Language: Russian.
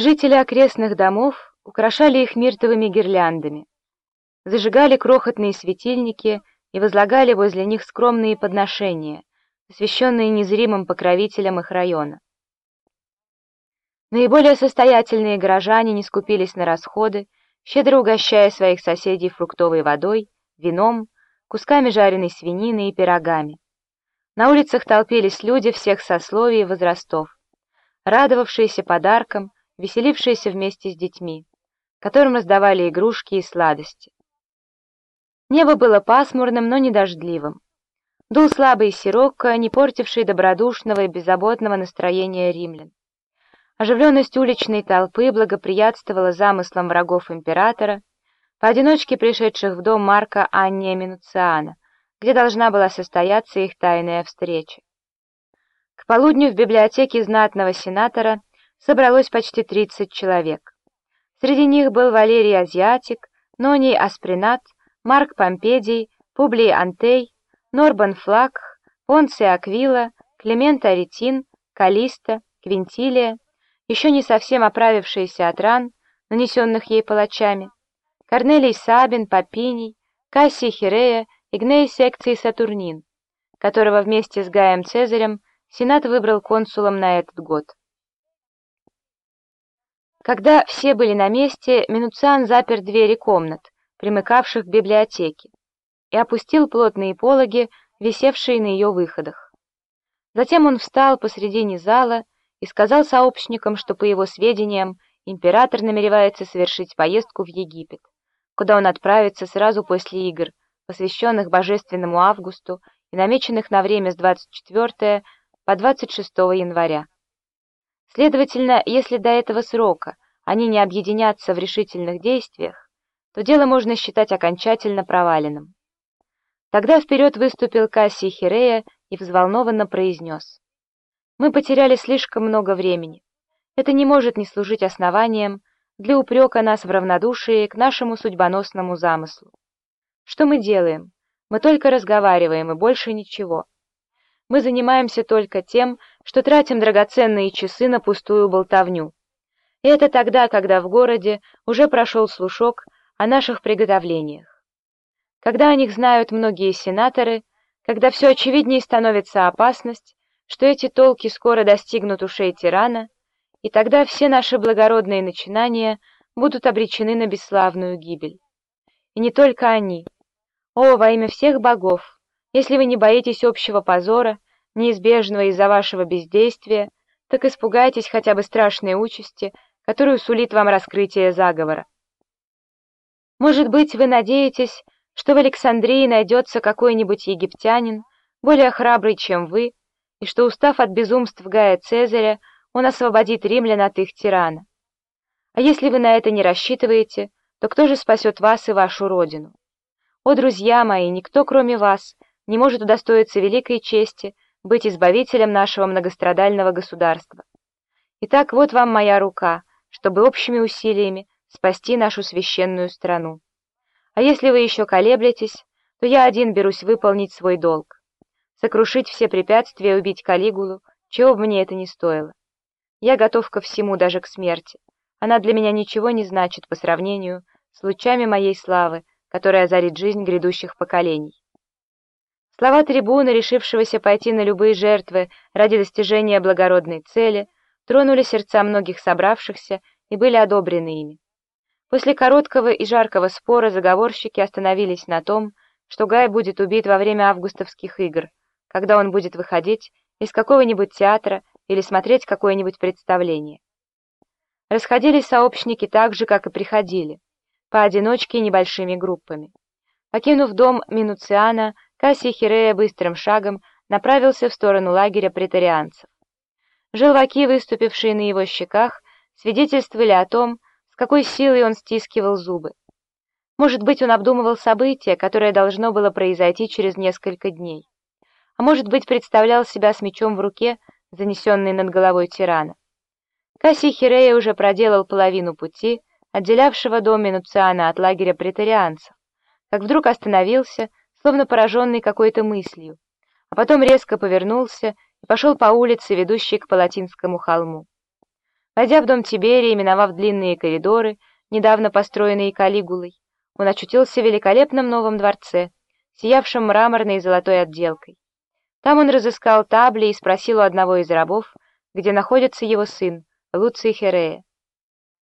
Жители окрестных домов украшали их миртовыми гирляндами, зажигали крохотные светильники и возлагали возле них скромные подношения, посвященные незримым покровителям их района. Наиболее состоятельные горожане не скупились на расходы, щедро угощая своих соседей фруктовой водой, вином, кусками жареной свинины и пирогами. На улицах толпились люди всех сословий и возрастов, радовавшиеся подаркам, веселившиеся вместе с детьми, которым раздавали игрушки и сладости. Небо было пасмурным, но не дождливым. Дул слабый сирокко, не портивший добродушного и беззаботного настроения римлян. Оживленность уличной толпы благоприятствовала замыслам врагов императора, поодиночке пришедших в дом Марка Анния Минуциана, где должна была состояться их тайная встреча. К полудню в библиотеке знатного сенатора собралось почти 30 человек. Среди них был Валерий Азиатик, Ноний Аспринат, Марк Помпедий, Публий Антей, Норбан Флак, Понций Аквила, Климент Аретин, Калиста, Квинтилия, еще не совсем оправившаяся от ран, нанесенных ей палачами, Корнелий Сабин, Папиний, Кассий Хирея, Игней секции Сатурнин, которого вместе с Гаем Цезарем Сенат выбрал консулом на этот год. Когда все были на месте, Минуциан запер двери комнат, примыкавших к библиотеке, и опустил плотные пологи, висевшие на ее выходах. Затем он встал посредине зала и сказал сообщникам, что, по его сведениям, император намеревается совершить поездку в Египет, куда он отправится сразу после игр, посвященных Божественному Августу и намеченных на время с 24 по 26 января. Следовательно, если до этого срока они не объединятся в решительных действиях, то дело можно считать окончательно проваленным. Тогда вперед выступил Кассий Хирея и взволнованно произнес. Мы потеряли слишком много времени. Это не может не служить основанием для упрека нас в равнодушии к нашему судьбоносному замыслу. Что мы делаем? Мы только разговариваем и больше ничего. Мы занимаемся только тем, что тратим драгоценные часы на пустую болтовню. Это тогда, когда в городе уже прошел слушок о наших приготовлениях. Когда о них знают многие сенаторы, когда все очевиднее становится опасность, что эти толки скоро достигнут ушей тирана, и тогда все наши благородные начинания будут обречены на бесславную гибель. И не только они. О, во имя всех богов, если вы не боитесь общего позора, неизбежного из-за вашего бездействия, так испугайтесь хотя бы страшной участи, которую сулит вам раскрытие заговора. Может быть, вы надеетесь, что в Александрии найдется какой-нибудь египтянин, более храбрый, чем вы, и что, устав от безумств Гая Цезаря, он освободит римлян от их тирана. А если вы на это не рассчитываете, то кто же спасет вас и вашу родину? О, друзья мои, никто, кроме вас, не может удостоиться великой чести быть избавителем нашего многострадального государства. Итак, вот вам моя рука, чтобы общими усилиями спасти нашу священную страну. А если вы еще колеблетесь, то я один берусь выполнить свой долг сокрушить все препятствия и убить Калигулу, чего бы мне это ни стоило. Я готов ко всему, даже к смерти. Она для меня ничего не значит по сравнению с лучами моей славы, которая озарит жизнь грядущих поколений. Слова трибуна, решившегося пойти на любые жертвы ради достижения благородной цели, тронули сердца многих собравшихся и были одобрены ими. После короткого и жаркого спора заговорщики остановились на том, что Гай будет убит во время августовских игр, когда он будет выходить из какого-нибудь театра или смотреть какое-нибудь представление. Расходились сообщники так же, как и приходили, поодиночке и небольшими группами. Покинув дом Минуциана, Кассий Хирея быстрым шагом направился в сторону лагеря претарианцев. Желваки, выступившие на его щеках, свидетельствовали о том, с какой силой он стискивал зубы. Может быть, он обдумывал событие, которое должно было произойти через несколько дней а может быть, представлял себя с мечом в руке, занесенный над головой тирана. Кассий Хирея уже проделал половину пути, отделявшего дом Минуциана от лагеря претарианцев, как вдруг остановился, словно пораженный какой-то мыслью, а потом резко повернулся и пошел по улице, ведущей к Палатинскому холму. Войдя в дом Тиберия, миновав длинные коридоры, недавно построенные Калигулой, он очутился в великолепном новом дворце, сиявшем мраморной и золотой отделкой. Там он разыскал табли и спросил у одного из рабов, где находится его сын, Луций Херея.